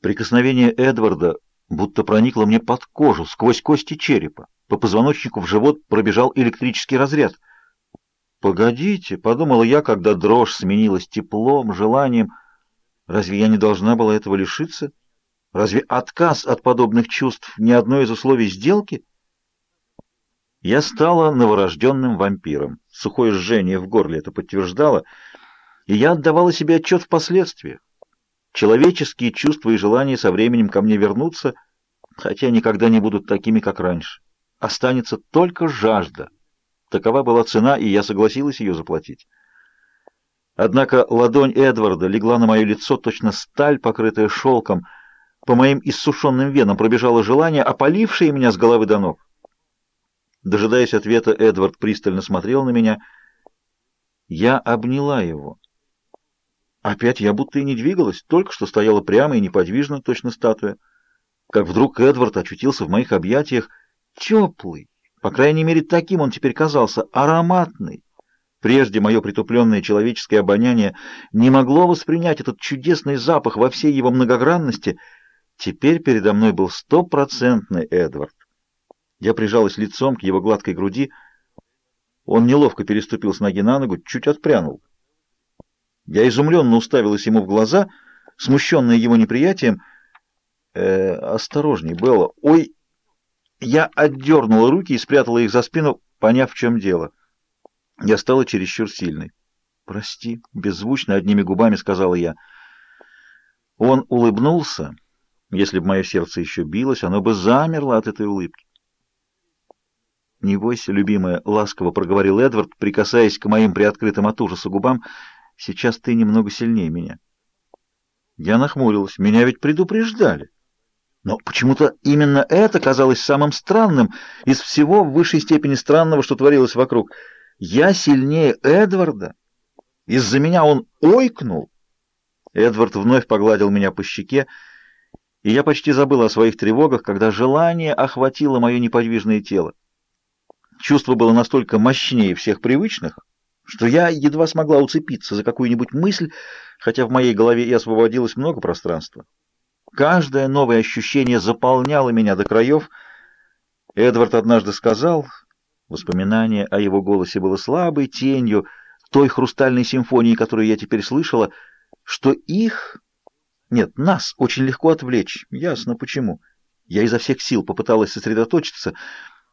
Прикосновение Эдварда будто проникло мне под кожу, сквозь кости черепа. По позвоночнику в живот пробежал электрический разряд. «Погодите», — подумала я, когда дрожь сменилась теплом, желанием. «Разве я не должна была этого лишиться? Разве отказ от подобных чувств не одно из условий сделки?» Я стала новорожденным вампиром. Сухое жжение в горле это подтверждало, и я отдавала себе отчет в последствиях. Человеческие чувства и желания со временем ко мне вернутся, хотя никогда не будут такими, как раньше. Останется только жажда. Такова была цена, и я согласилась ее заплатить. Однако ладонь Эдварда легла на мое лицо, точно сталь, покрытая шелком. По моим иссушенным венам пробежало желание, опалившее меня с головы до ног. Дожидаясь ответа, Эдвард пристально смотрел на меня. Я обняла его. Опять я будто и не двигалась, только что стояла прямо и неподвижно, точно статуя. Как вдруг Эдвард очутился в моих объятиях, теплый, по крайней мере, таким он теперь казался, ароматный. Прежде мое притупленное человеческое обоняние не могло воспринять этот чудесный запах во всей его многогранности. Теперь передо мной был стопроцентный Эдвард. Я прижалась лицом к его гладкой груди. Он неловко переступил с ноги на ногу, чуть отпрянул. Я изумленно уставилась ему в глаза, смущенная его неприятием. «Э, «Осторожней, Белла! Ой!» Я отдернула руки и спрятала их за спину, поняв, в чем дело. Я стала чересчур сильной. «Прости», — беззвучно одними губами сказала я. Он улыбнулся. Если бы мое сердце еще билось, оно бы замерло от этой улыбки. «Не бойся, любимая», — ласково проговорил Эдвард, прикасаясь к моим приоткрытым от ужаса губам. «Сейчас ты немного сильнее меня». Я нахмурилась. Меня ведь предупреждали. Но почему-то именно это казалось самым странным из всего в высшей степени странного, что творилось вокруг. Я сильнее Эдварда. Из-за меня он ойкнул. Эдвард вновь погладил меня по щеке, и я почти забыла о своих тревогах, когда желание охватило мое неподвижное тело. Чувство было настолько мощнее всех привычных, что я едва смогла уцепиться за какую-нибудь мысль, хотя в моей голове и освободилось много пространства. Каждое новое ощущение заполняло меня до краев. Эдвард однажды сказал, воспоминание о его голосе было слабой тенью той хрустальной симфонии, которую я теперь слышала, что их, нет, нас очень легко отвлечь. Ясно почему. Я изо всех сил попыталась сосредоточиться,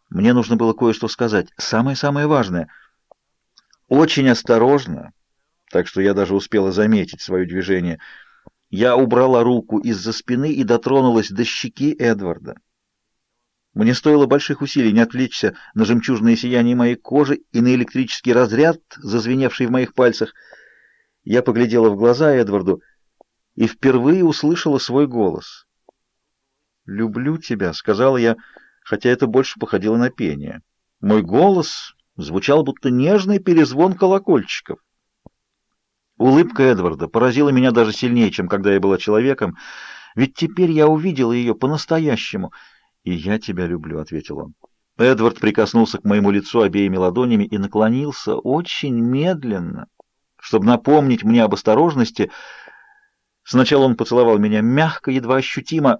мне нужно было кое-что сказать, самое-самое важное. Очень осторожно, так что я даже успела заметить свое движение. Я убрала руку из-за спины и дотронулась до щеки Эдварда. Мне стоило больших усилий не отвлечься на жемчужное сияние моей кожи и на электрический разряд, зазвеневший в моих пальцах. Я поглядела в глаза Эдварду и впервые услышала свой голос. «Люблю тебя», — сказала я, — хотя это больше походило на пение. Мой голос звучал будто нежный перезвон колокольчиков. Улыбка Эдварда поразила меня даже сильнее, чем когда я была человеком, ведь теперь я увидела ее по-настоящему. «И я тебя люблю», — ответил он. Эдвард прикоснулся к моему лицу обеими ладонями и наклонился очень медленно, чтобы напомнить мне об осторожности. Сначала он поцеловал меня мягко, едва ощутимо,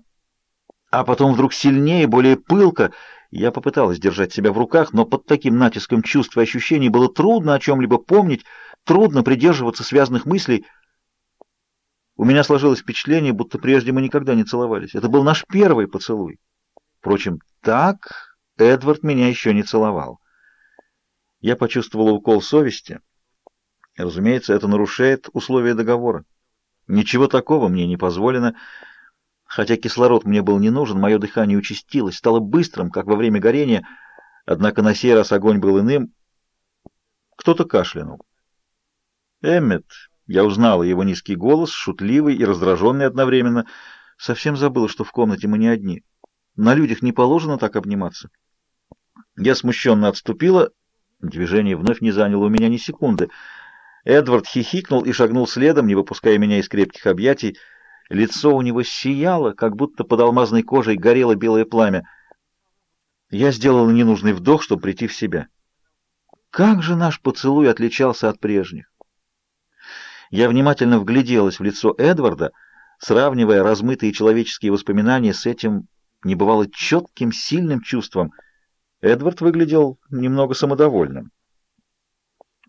а потом вдруг сильнее, более пылко. Я попыталась держать себя в руках, но под таким натиском чувств и ощущений было трудно о чем-либо помнить, трудно придерживаться связанных мыслей. У меня сложилось впечатление, будто прежде мы никогда не целовались. Это был наш первый поцелуй. Впрочем, так Эдвард меня еще не целовал. Я почувствовала укол совести. Разумеется, это нарушает условия договора. Ничего такого мне не позволено. Хотя кислород мне был не нужен, мое дыхание участилось, стало быстрым, как во время горения, однако на сей раз огонь был иным. Кто-то кашлянул. Эммет, я узнала его низкий голос, шутливый и раздраженный одновременно. Совсем забыла, что в комнате мы не одни. На людях не положено так обниматься. Я смущенно отступила. Движение вновь не заняло у меня ни секунды. Эдвард хихикнул и шагнул следом, не выпуская меня из крепких объятий. Лицо у него сияло, как будто под алмазной кожей горело белое пламя. Я сделала ненужный вдох, чтобы прийти в себя. Как же наш поцелуй отличался от прежних! Я внимательно вгляделась в лицо Эдварда, сравнивая размытые человеческие воспоминания с этим небывало четким, сильным чувством. Эдвард выглядел немного самодовольным.